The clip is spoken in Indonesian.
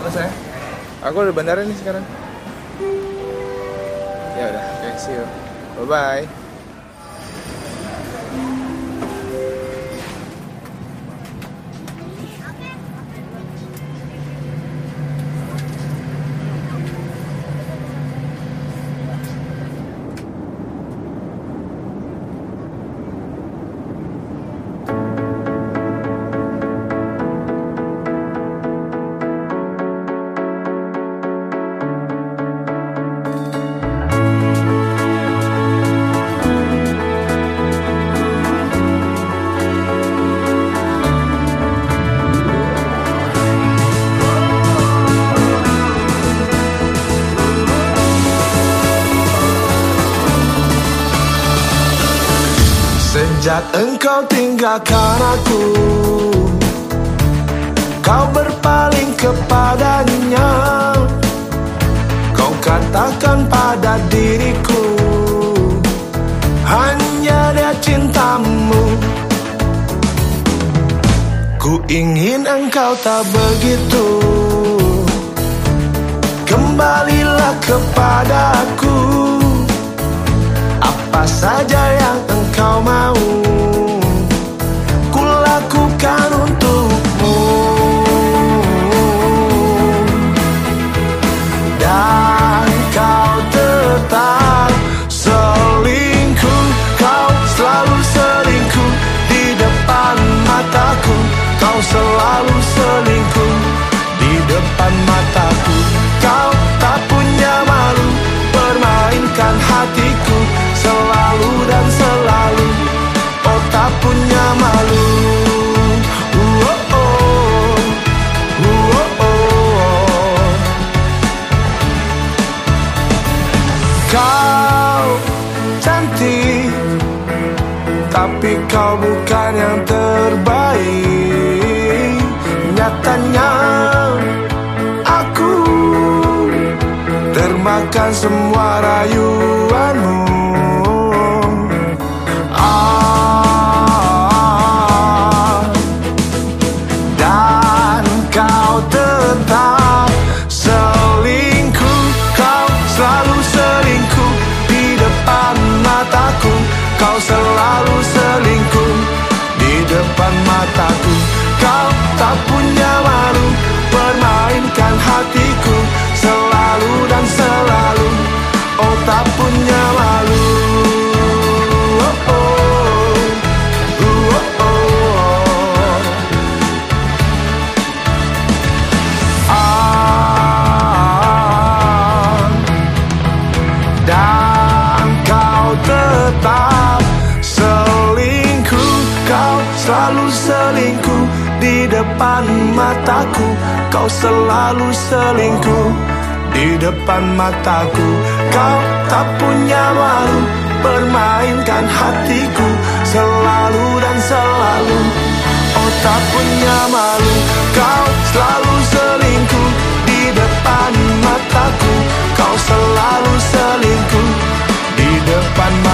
Terus saya? Aku udah bandara nih sekarang. Ya udah, oke, see you. Bye bye. Sejak engkau tinggalkan aku Kau berpaling kepadanya. Kau katakan pada diriku Hanya dia cintamu. Ku ingin engkau tak begitu. Kembalilah kepadaku Apa saja yang selalu selingkuh di depan mataku. Kau tak punya malu permainkan hatiku Selalu dan selalu. Oh tak punya malu. Uh, oh. Kau cantik Tapi kau bukan yang terbaik Aku Termakan semua rayuanmu. Ah, dan kau tetap selingkuh. Kau selalu selingkuh di depan mataku. Kau selalu selingkuh di depan mataku depan mataku Kau selalu selingkuh. Di depan mataku Kau tak punya malu permainkan hatiku Selalu dan selalu. Oh tak punya malu Kau selalu selingkuh. Di depan mataku Kau selalu selingkuh. Di depan mataku